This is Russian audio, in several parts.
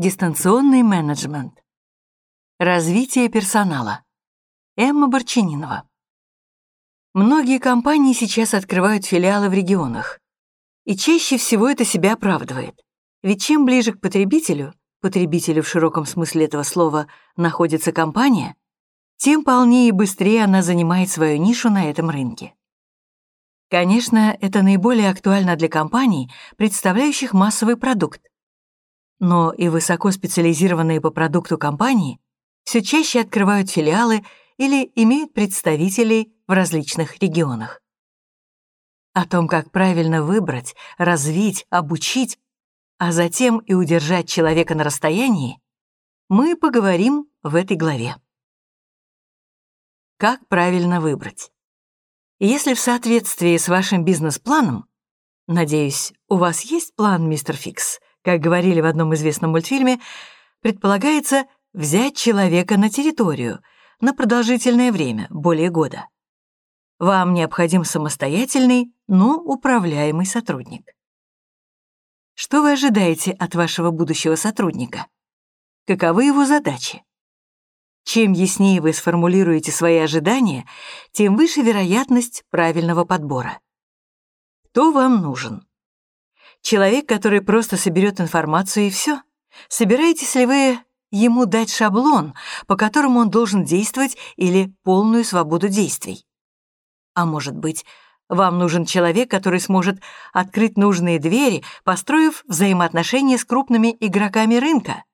Дистанционный менеджмент. Развитие персонала. Эмма Борчининова. Многие компании сейчас открывают филиалы в регионах. И чаще всего это себя оправдывает. Ведь чем ближе к потребителю, потребителю в широком смысле этого слова, находится компания, тем полнее и быстрее она занимает свою нишу на этом рынке. Конечно, это наиболее актуально для компаний, представляющих массовый продукт, но и высокоспециализированные по продукту компании все чаще открывают филиалы или имеют представителей в различных регионах. О том, как правильно выбрать, развить, обучить, а затем и удержать человека на расстоянии, мы поговорим в этой главе. Как правильно выбрать? Если в соответствии с вашим бизнес-планом, надеюсь, у вас есть план, мистер Фикс, как говорили в одном известном мультфильме, предполагается взять человека на территорию на продолжительное время, более года. Вам необходим самостоятельный, но управляемый сотрудник. Что вы ожидаете от вашего будущего сотрудника? Каковы его задачи? Чем яснее вы сформулируете свои ожидания, тем выше вероятность правильного подбора. Кто вам нужен? Человек, который просто соберет информацию и все. Собираетесь ли вы ему дать шаблон, по которому он должен действовать или полную свободу действий? А может быть, вам нужен человек, который сможет открыть нужные двери, построив взаимоотношения с крупными игроками рынка?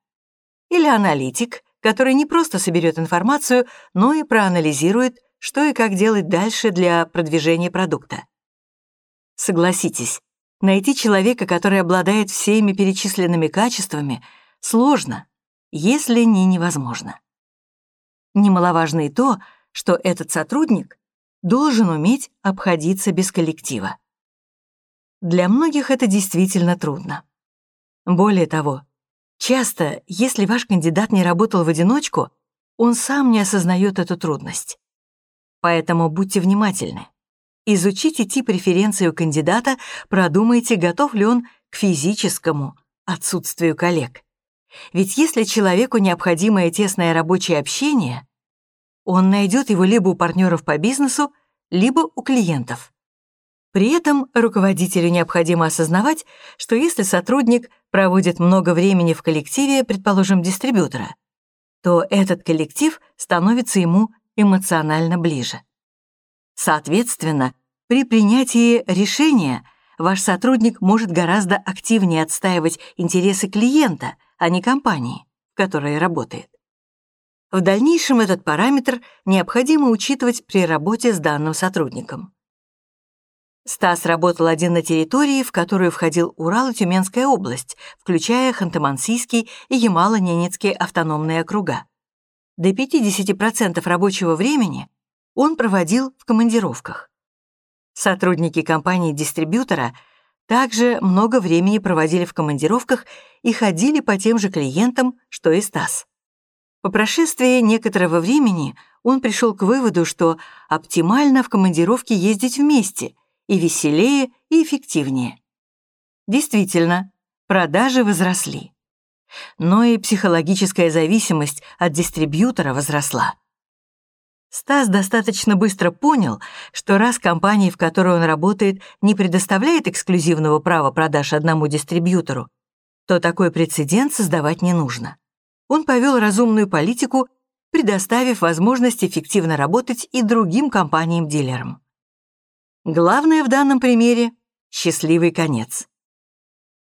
Или аналитик, который не просто соберет информацию, но и проанализирует, что и как делать дальше для продвижения продукта? Согласитесь, Найти человека, который обладает всеми перечисленными качествами, сложно, если не невозможно. Немаловажно и то, что этот сотрудник должен уметь обходиться без коллектива. Для многих это действительно трудно. Более того, часто, если ваш кандидат не работал в одиночку, он сам не осознает эту трудность. Поэтому будьте внимательны. Изучите тип преференции у кандидата, продумайте, готов ли он к физическому отсутствию коллег. Ведь если человеку необходимое тесное рабочее общение, он найдет его либо у партнеров по бизнесу, либо у клиентов. При этом руководителю необходимо осознавать, что если сотрудник проводит много времени в коллективе, предположим, дистрибьютора, то этот коллектив становится ему эмоционально ближе. Соответственно, при принятии решения ваш сотрудник может гораздо активнее отстаивать интересы клиента, а не компании, в которой работает. В дальнейшем этот параметр необходимо учитывать при работе с данным сотрудником. Стас работал один на территории, в которую входил Урал и Тюменская область, включая Ханты-Мансийский и Ямало-Ненецкие автономные округа. До 50% рабочего времени он проводил в командировках. Сотрудники компании-дистрибьютора также много времени проводили в командировках и ходили по тем же клиентам, что и Стас. По прошествии некоторого времени он пришел к выводу, что оптимально в командировке ездить вместе и веселее, и эффективнее. Действительно, продажи возросли. Но и психологическая зависимость от дистрибьютора возросла. Стас достаточно быстро понял, что раз компания, в которой он работает, не предоставляет эксклюзивного права продаж одному дистрибьютору, то такой прецедент создавать не нужно. Он повел разумную политику, предоставив возможность эффективно работать и другим компаниям-дилерам. Главное в данном примере — счастливый конец.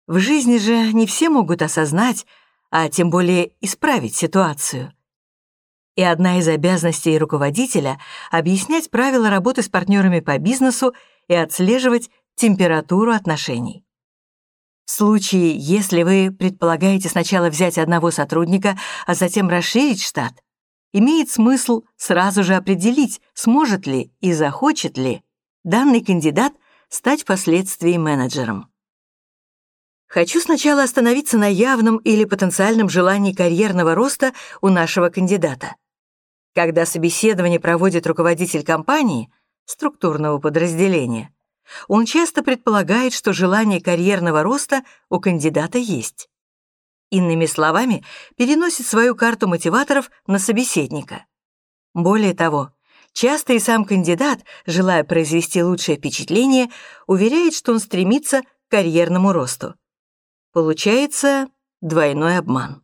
В жизни же не все могут осознать, а тем более исправить ситуацию и одна из обязанностей руководителя — объяснять правила работы с партнерами по бизнесу и отслеживать температуру отношений. В случае, если вы предполагаете сначала взять одного сотрудника, а затем расширить штат, имеет смысл сразу же определить, сможет ли и захочет ли данный кандидат стать впоследствии менеджером. Хочу сначала остановиться на явном или потенциальном желании карьерного роста у нашего кандидата. Когда собеседование проводит руководитель компании, структурного подразделения, он часто предполагает, что желание карьерного роста у кандидата есть. Иными словами, переносит свою карту мотиваторов на собеседника. Более того, часто и сам кандидат, желая произвести лучшее впечатление, уверяет, что он стремится к карьерному росту. Получается двойной обман.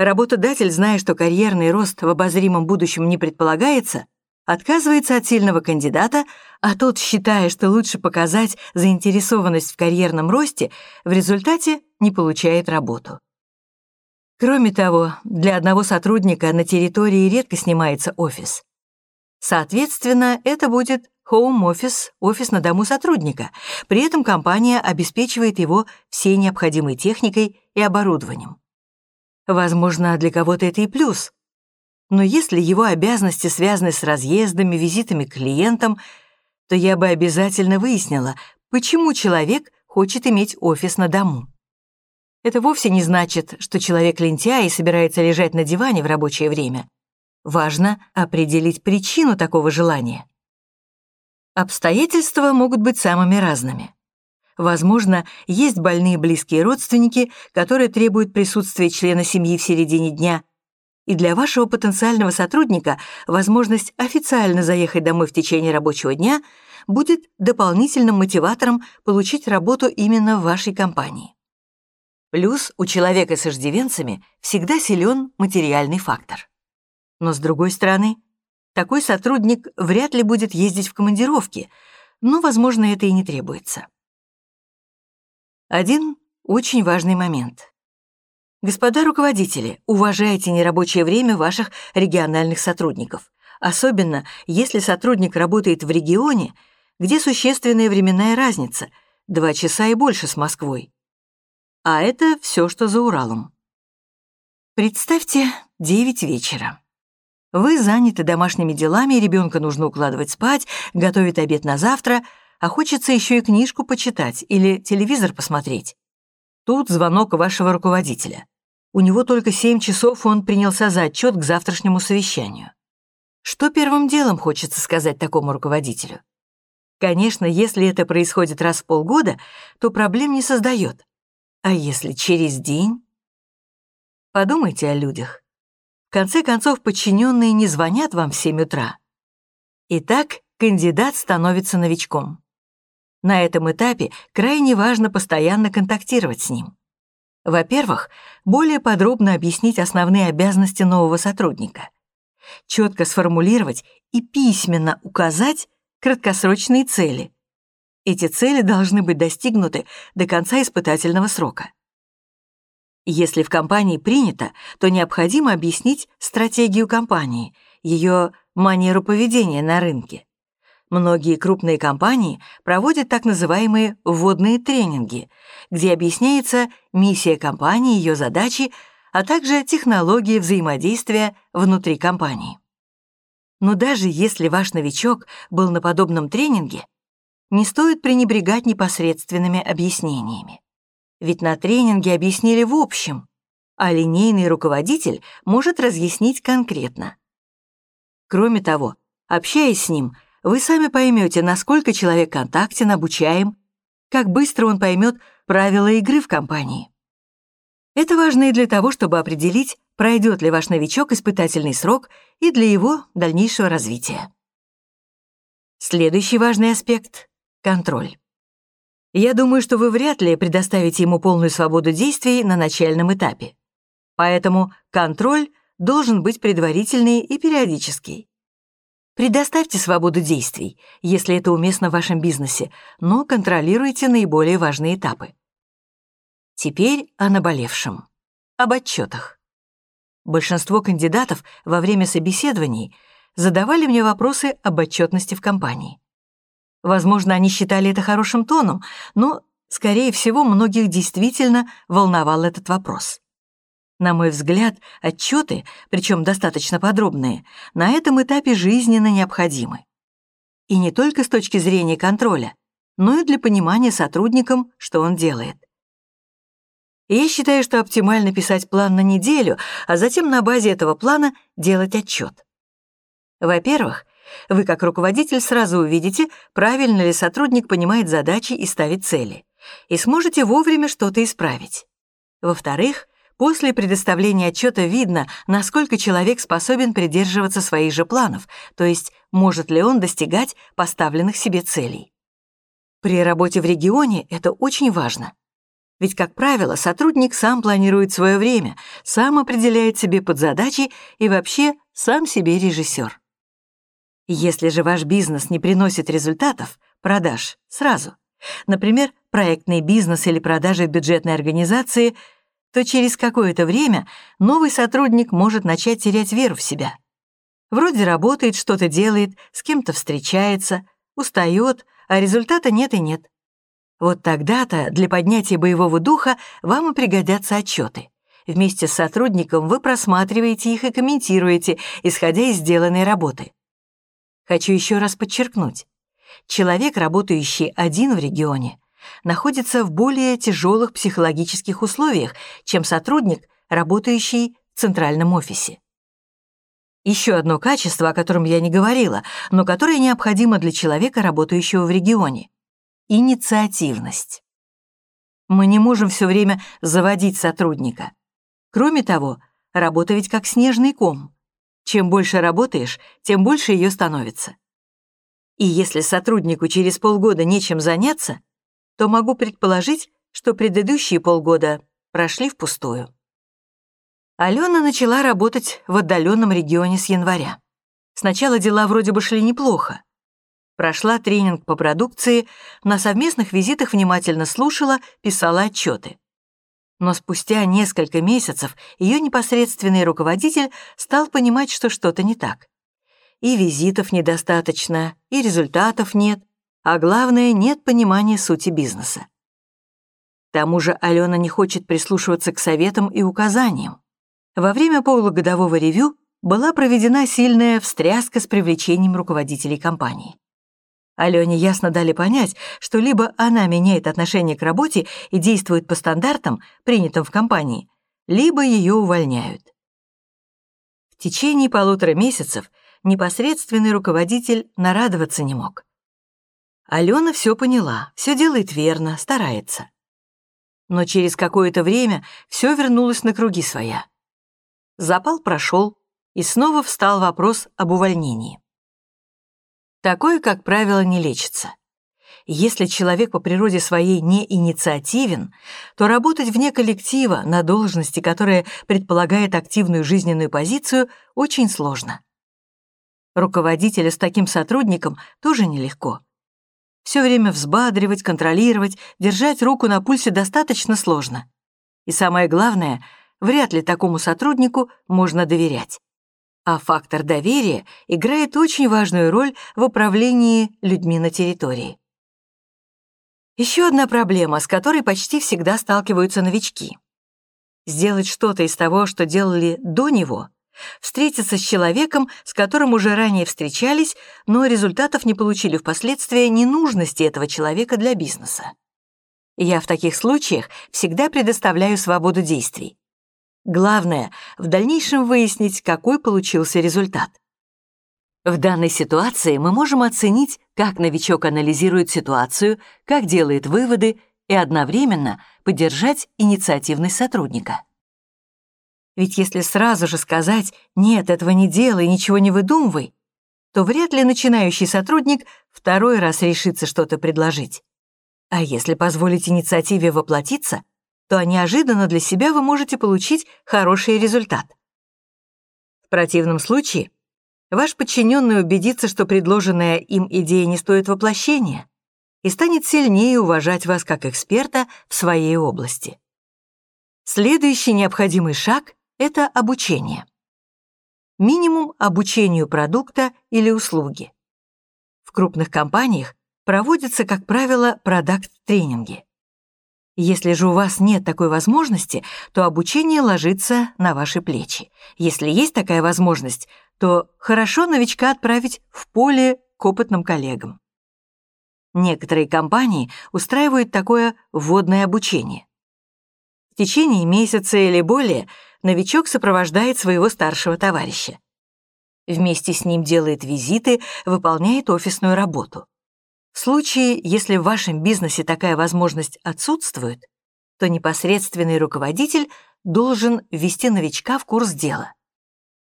Работодатель, зная, что карьерный рост в обозримом будущем не предполагается, отказывается от сильного кандидата, а тот, считая, что лучше показать заинтересованность в карьерном росте, в результате не получает работу. Кроме того, для одного сотрудника на территории редко снимается офис. Соответственно, это будет office, офис на дому сотрудника. При этом компания обеспечивает его всей необходимой техникой и оборудованием. Возможно, для кого-то это и плюс. Но если его обязанности связаны с разъездами, визитами к клиентам, то я бы обязательно выяснила, почему человек хочет иметь офис на дому. Это вовсе не значит, что человек лентяй и собирается лежать на диване в рабочее время. Важно определить причину такого желания. Обстоятельства могут быть самыми разными. Возможно, есть больные близкие родственники, которые требуют присутствия члена семьи в середине дня, и для вашего потенциального сотрудника возможность официально заехать домой в течение рабочего дня будет дополнительным мотиватором получить работу именно в вашей компании. Плюс у человека с иждивенцами всегда силен материальный фактор. Но с другой стороны, такой сотрудник вряд ли будет ездить в командировки, но, возможно, это и не требуется. Один очень важный момент. Господа руководители, уважайте нерабочее время ваших региональных сотрудников, особенно если сотрудник работает в регионе, где существенная временная разница — два часа и больше с Москвой. А это все, что за Уралом. Представьте, 9 вечера. Вы заняты домашними делами, ребенка нужно укладывать спать, готовить обед на завтра — а хочется еще и книжку почитать или телевизор посмотреть. Тут звонок вашего руководителя. У него только семь часов, он принялся за отчет к завтрашнему совещанию. Что первым делом хочется сказать такому руководителю? Конечно, если это происходит раз в полгода, то проблем не создает. А если через день? Подумайте о людях. В конце концов, подчиненные не звонят вам в 7 утра. Итак, кандидат становится новичком. На этом этапе крайне важно постоянно контактировать с ним. Во-первых, более подробно объяснить основные обязанности нового сотрудника, четко сформулировать и письменно указать краткосрочные цели. Эти цели должны быть достигнуты до конца испытательного срока. Если в компании принято, то необходимо объяснить стратегию компании, ее манеру поведения на рынке. Многие крупные компании проводят так называемые вводные тренинги, где объясняется миссия компании, ее задачи, а также технологии взаимодействия внутри компании. Но даже если ваш новичок был на подобном тренинге, не стоит пренебрегать непосредственными объяснениями. Ведь на тренинге объяснили в общем, а линейный руководитель может разъяснить конкретно. Кроме того, общаясь с ним – вы сами поймете, насколько человек контактен, обучаем, как быстро он поймет правила игры в компании. Это важно и для того, чтобы определить, пройдет ли ваш новичок испытательный срок и для его дальнейшего развития. Следующий важный аспект — контроль. Я думаю, что вы вряд ли предоставите ему полную свободу действий на начальном этапе. Поэтому контроль должен быть предварительный и периодический. Предоставьте свободу действий, если это уместно в вашем бизнесе, но контролируйте наиболее важные этапы. Теперь о наболевшем. Об отчетах. Большинство кандидатов во время собеседований задавали мне вопросы об отчетности в компании. Возможно, они считали это хорошим тоном, но, скорее всего, многих действительно волновал этот вопрос. На мой взгляд, отчеты, причем достаточно подробные, на этом этапе жизненно необходимы. И не только с точки зрения контроля, но и для понимания сотрудникам, что он делает. Я считаю, что оптимально писать план на неделю, а затем на базе этого плана делать отчет. Во-первых, вы как руководитель сразу увидите, правильно ли сотрудник понимает задачи и ставит цели, и сможете вовремя что-то исправить. Во-вторых, После предоставления отчета видно, насколько человек способен придерживаться своих же планов, то есть может ли он достигать поставленных себе целей. При работе в регионе это очень важно. Ведь, как правило, сотрудник сам планирует свое время, сам определяет себе подзадачи и вообще сам себе режиссер. Если же ваш бизнес не приносит результатов, продаж сразу, например, проектный бизнес или продажи в бюджетной организации — то через какое-то время новый сотрудник может начать терять веру в себя. Вроде работает, что-то делает, с кем-то встречается, устает, а результата нет и нет. Вот тогда-то для поднятия боевого духа вам и пригодятся отчеты. Вместе с сотрудником вы просматриваете их и комментируете, исходя из сделанной работы. Хочу еще раз подчеркнуть. Человек, работающий один в регионе, находится в более тяжелых психологических условиях, чем сотрудник, работающий в центральном офисе. Еще одно качество, о котором я не говорила, но которое необходимо для человека, работающего в регионе — инициативность. Мы не можем все время заводить сотрудника. Кроме того, работа ведь как снежный ком. Чем больше работаешь, тем больше ее становится. И если сотруднику через полгода нечем заняться, то могу предположить, что предыдущие полгода прошли впустую. Алена начала работать в отдаленном регионе с января. Сначала дела вроде бы шли неплохо. Прошла тренинг по продукции, на совместных визитах внимательно слушала, писала отчеты. Но спустя несколько месяцев ее непосредственный руководитель стал понимать, что что-то не так. И визитов недостаточно, и результатов нет, а главное, нет понимания сути бизнеса. К тому же Алена не хочет прислушиваться к советам и указаниям. Во время полугодового ревю была проведена сильная встряска с привлечением руководителей компании. Алене ясно дали понять, что либо она меняет отношение к работе и действует по стандартам, принятым в компании, либо ее увольняют. В течение полутора месяцев непосредственный руководитель нарадоваться не мог. Алена все поняла, все делает верно, старается. Но через какое-то время все вернулось на круги своя. Запал прошел, и снова встал вопрос об увольнении. Такое, как правило, не лечится. Если человек по природе своей не инициативен, то работать вне коллектива на должности, которая предполагает активную жизненную позицию, очень сложно. Руководителя с таким сотрудником тоже нелегко. Все время взбадривать, контролировать, держать руку на пульсе достаточно сложно. И самое главное, вряд ли такому сотруднику можно доверять. А фактор доверия играет очень важную роль в управлении людьми на территории. Еще одна проблема, с которой почти всегда сталкиваются новички. Сделать что-то из того, что делали до него, встретиться с человеком, с которым уже ранее встречались, но результатов не получили впоследствии ненужности этого человека для бизнеса. Я в таких случаях всегда предоставляю свободу действий. Главное — в дальнейшем выяснить, какой получился результат. В данной ситуации мы можем оценить, как новичок анализирует ситуацию, как делает выводы и одновременно поддержать инициативность сотрудника. Ведь если сразу же сказать «нет, этого не делай, ничего не выдумывай», то вряд ли начинающий сотрудник второй раз решится что-то предложить. А если позволить инициативе воплотиться, то неожиданно для себя вы можете получить хороший результат. В противном случае ваш подчиненный убедится, что предложенная им идея не стоит воплощения и станет сильнее уважать вас как эксперта в своей области. Следующий необходимый шаг это обучение. Минимум обучению продукта или услуги. В крупных компаниях проводятся, как правило, продакт-тренинги. Если же у вас нет такой возможности, то обучение ложится на ваши плечи. Если есть такая возможность, то хорошо новичка отправить в поле к опытным коллегам. Некоторые компании устраивают такое вводное обучение. В течение месяца или более – новичок сопровождает своего старшего товарища. Вместе с ним делает визиты, выполняет офисную работу. В случае, если в вашем бизнесе такая возможность отсутствует, то непосредственный руководитель должен ввести новичка в курс дела.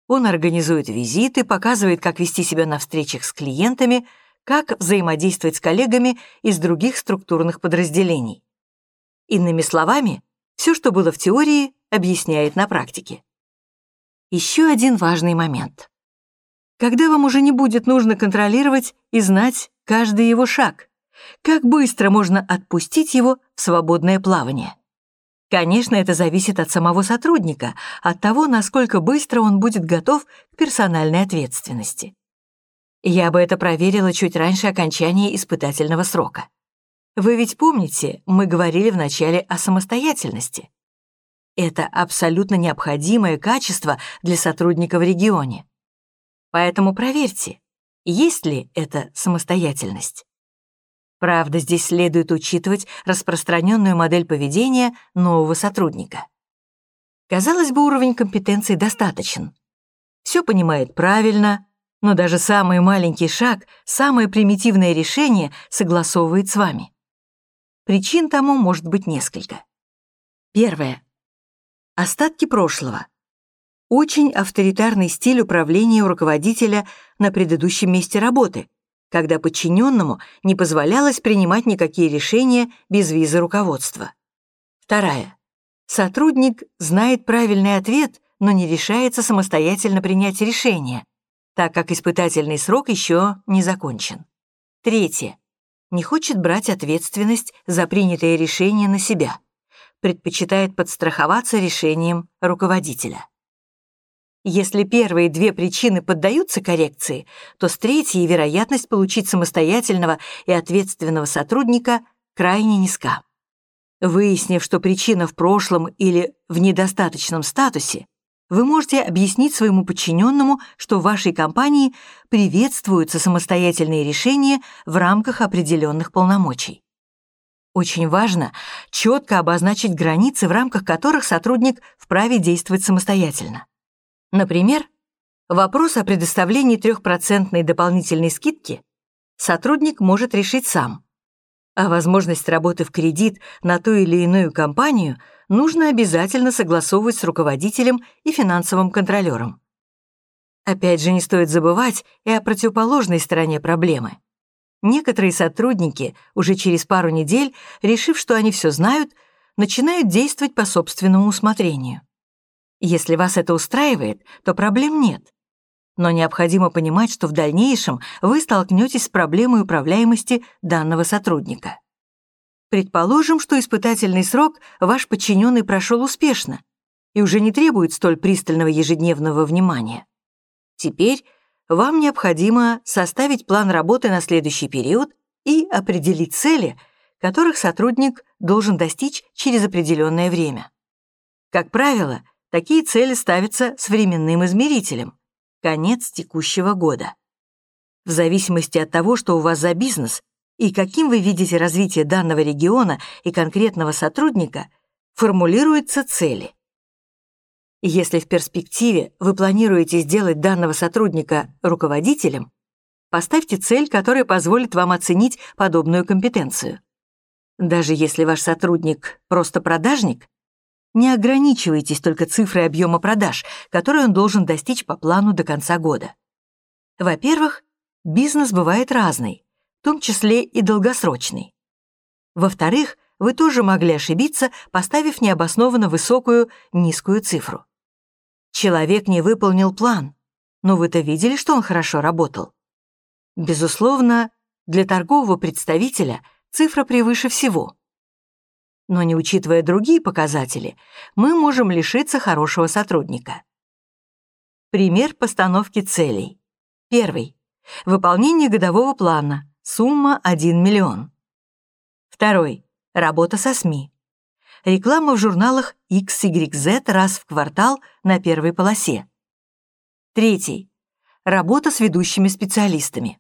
Он организует визиты, показывает, как вести себя на встречах с клиентами, как взаимодействовать с коллегами из других структурных подразделений. Иными словами, все, что было в теории, объясняет на практике. Еще один важный момент. Когда вам уже не будет нужно контролировать и знать каждый его шаг, как быстро можно отпустить его в свободное плавание? Конечно, это зависит от самого сотрудника, от того, насколько быстро он будет готов к персональной ответственности. Я бы это проверила чуть раньше окончания испытательного срока. Вы ведь помните, мы говорили вначале о самостоятельности. Это абсолютно необходимое качество для сотрудника в регионе. Поэтому проверьте, есть ли это самостоятельность. Правда, здесь следует учитывать распространенную модель поведения нового сотрудника. Казалось бы, уровень компетенции достаточен. Все понимает правильно, но даже самый маленький шаг, самое примитивное решение согласовывает с вами. Причин тому может быть несколько. Первое. Остатки прошлого. Очень авторитарный стиль управления у руководителя на предыдущем месте работы, когда подчиненному не позволялось принимать никакие решения без визы руководства. Вторая. Сотрудник знает правильный ответ, но не решается самостоятельно принять решение, так как испытательный срок еще не закончен. Третье. Не хочет брать ответственность за принятое решение на себя. Предпочитает подстраховаться решением руководителя. Если первые две причины поддаются коррекции, то с третьей вероятность получить самостоятельного и ответственного сотрудника крайне низка. Выяснив, что причина в прошлом или в недостаточном статусе, вы можете объяснить своему подчиненному, что в вашей компании приветствуются самостоятельные решения в рамках определенных полномочий. Очень важно четко обозначить границы, в рамках которых сотрудник вправе действовать самостоятельно. Например, вопрос о предоставлении трехпроцентной дополнительной скидки сотрудник может решить сам, а возможность работы в кредит на ту или иную компанию нужно обязательно согласовывать с руководителем и финансовым контролером. Опять же, не стоит забывать и о противоположной стороне проблемы. Некоторые сотрудники уже через пару недель, решив, что они все знают, начинают действовать по собственному усмотрению. Если вас это устраивает, то проблем нет. Но необходимо понимать, что в дальнейшем вы столкнетесь с проблемой управляемости данного сотрудника. Предположим, что испытательный срок ваш подчиненный прошел успешно и уже не требует столь пристального ежедневного внимания. Теперь вам необходимо составить план работы на следующий период и определить цели, которых сотрудник должен достичь через определенное время. Как правило, Такие цели ставятся с временным измерителем — конец текущего года. В зависимости от того, что у вас за бизнес и каким вы видите развитие данного региона и конкретного сотрудника, формулируются цели. Если в перспективе вы планируете сделать данного сотрудника руководителем, поставьте цель, которая позволит вам оценить подобную компетенцию. Даже если ваш сотрудник просто продажник, не ограничивайтесь только цифрой объема продаж, который он должен достичь по плану до конца года. Во-первых, бизнес бывает разный, в том числе и долгосрочный. Во-вторых, вы тоже могли ошибиться, поставив необоснованно высокую, низкую цифру. Человек не выполнил план, но вы-то видели, что он хорошо работал. Безусловно, для торгового представителя цифра превыше всего но не учитывая другие показатели, мы можем лишиться хорошего сотрудника. Пример постановки целей. Первый. Выполнение годового плана. Сумма 1 миллион. Второй. Работа со СМИ. Реклама в журналах XYZ раз в квартал на первой полосе. Третий. Работа с ведущими специалистами.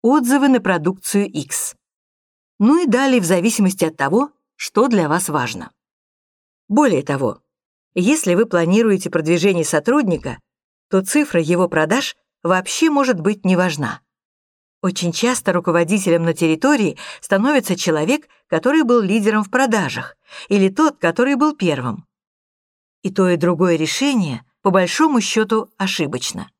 Отзывы на продукцию X. Ну и далее в зависимости от того, что для вас важно. Более того, если вы планируете продвижение сотрудника, то цифра его продаж вообще может быть не важна. Очень часто руководителем на территории становится человек, который был лидером в продажах, или тот, который был первым. И то, и другое решение, по большому счету, ошибочно.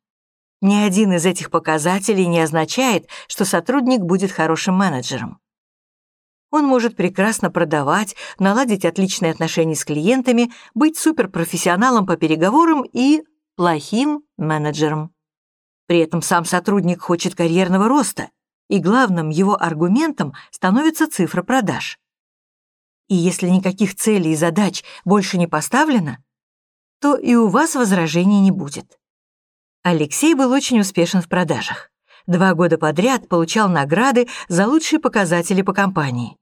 Ни один из этих показателей не означает, что сотрудник будет хорошим менеджером. Он может прекрасно продавать, наладить отличные отношения с клиентами, быть суперпрофессионалом по переговорам и плохим менеджером. При этом сам сотрудник хочет карьерного роста, и главным его аргументом становится цифра продаж. И если никаких целей и задач больше не поставлено, то и у вас возражений не будет. Алексей был очень успешен в продажах. Два года подряд получал награды за лучшие показатели по компании.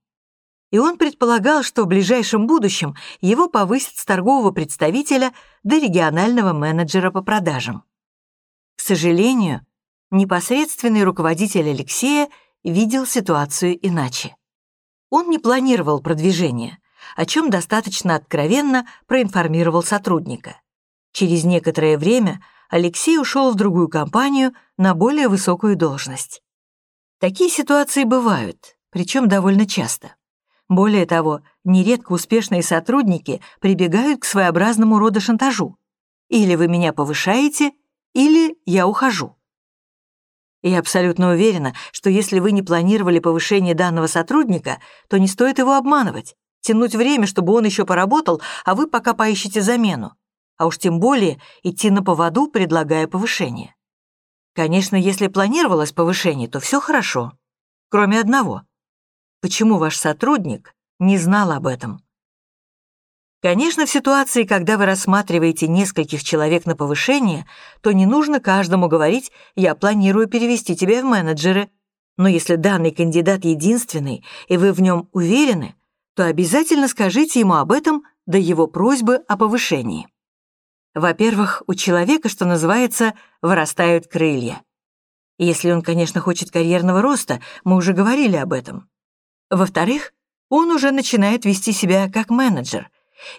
И он предполагал, что в ближайшем будущем его повысят с торгового представителя до регионального менеджера по продажам. Сожалению, непосредственный руководитель Алексея видел ситуацию иначе. Он не планировал продвижение, о чем достаточно откровенно проинформировал сотрудника. Через некоторое время Алексей ушел в другую компанию на более высокую должность. Такие ситуации бывают, причем довольно часто. Более того, нередко успешные сотрудники прибегают к своеобразному рода шантажу. Или вы меня повышаете, или я ухожу. Я абсолютно уверена, что если вы не планировали повышение данного сотрудника, то не стоит его обманывать, тянуть время, чтобы он еще поработал, а вы пока поищете замену а уж тем более идти на поводу, предлагая повышение. Конечно, если планировалось повышение, то все хорошо. Кроме одного. Почему ваш сотрудник не знал об этом? Конечно, в ситуации, когда вы рассматриваете нескольких человек на повышение, то не нужно каждому говорить «я планирую перевести тебя в менеджеры», но если данный кандидат единственный, и вы в нем уверены, то обязательно скажите ему об этом до его просьбы о повышении. Во-первых, у человека, что называется, вырастают крылья. Если он, конечно, хочет карьерного роста, мы уже говорили об этом. Во-вторых, он уже начинает вести себя как менеджер,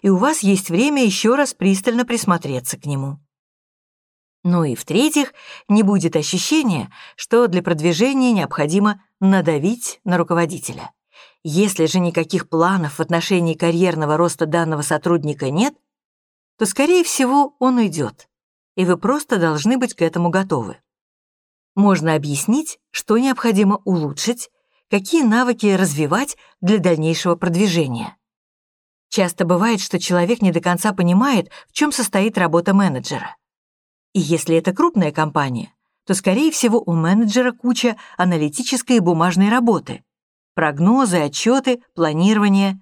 и у вас есть время еще раз пристально присмотреться к нему. Ну и в-третьих, не будет ощущения, что для продвижения необходимо надавить на руководителя. Если же никаких планов в отношении карьерного роста данного сотрудника нет, то, скорее всего, он уйдет, и вы просто должны быть к этому готовы. Можно объяснить, что необходимо улучшить, какие навыки развивать для дальнейшего продвижения. Часто бывает, что человек не до конца понимает, в чем состоит работа менеджера. И если это крупная компания, то, скорее всего, у менеджера куча аналитической и бумажной работы, прогнозы, отчеты, планирование.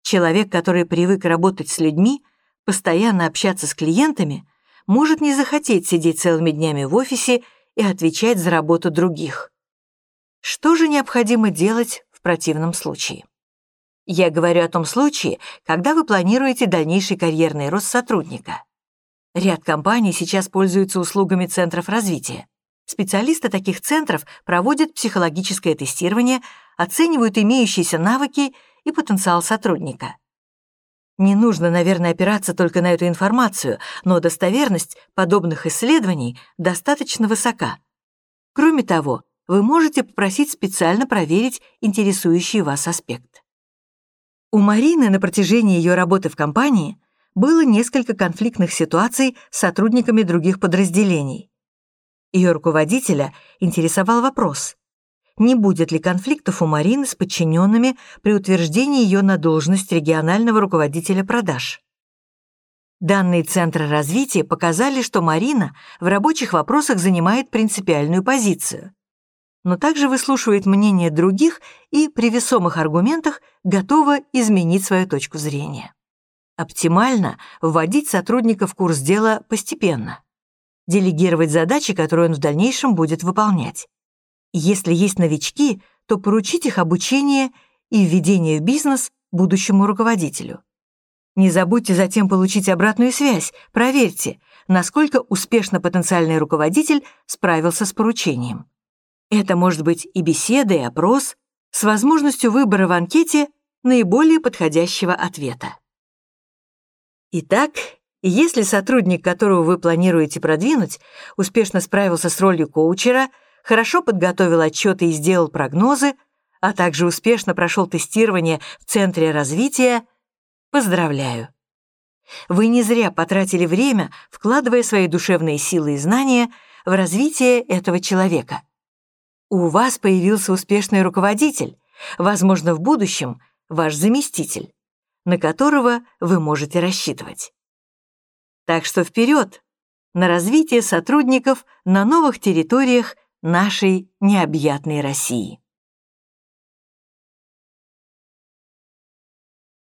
Человек, который привык работать с людьми, постоянно общаться с клиентами, может не захотеть сидеть целыми днями в офисе и отвечать за работу других. Что же необходимо делать в противном случае? Я говорю о том случае, когда вы планируете дальнейший карьерный рост сотрудника. Ряд компаний сейчас пользуются услугами центров развития. Специалисты таких центров проводят психологическое тестирование, оценивают имеющиеся навыки и потенциал сотрудника. Не нужно, наверное, опираться только на эту информацию, но достоверность подобных исследований достаточно высока. Кроме того, вы можете попросить специально проверить интересующий вас аспект. У Марины на протяжении ее работы в компании было несколько конфликтных ситуаций с сотрудниками других подразделений. Ее руководителя интересовал вопрос, не будет ли конфликтов у Марины с подчиненными при утверждении ее на должность регионального руководителя продаж. Данные Центра развития показали, что Марина в рабочих вопросах занимает принципиальную позицию, но также выслушивает мнение других и при весомых аргументах готова изменить свою точку зрения. Оптимально вводить сотрудника в курс дела постепенно, делегировать задачи, которые он в дальнейшем будет выполнять. Если есть новички, то поручить их обучение и введение в бизнес будущему руководителю. Не забудьте затем получить обратную связь, проверьте, насколько успешно потенциальный руководитель справился с поручением. Это может быть и беседа, и опрос с возможностью выбора в анкете наиболее подходящего ответа. Итак, если сотрудник, которого вы планируете продвинуть, успешно справился с ролью коучера – хорошо подготовил отчеты и сделал прогнозы, а также успешно прошел тестирование в Центре развития, поздравляю. Вы не зря потратили время, вкладывая свои душевные силы и знания в развитие этого человека. У вас появился успешный руководитель, возможно, в будущем ваш заместитель, на которого вы можете рассчитывать. Так что вперед на развитие сотрудников на новых территориях нашей необъятной России.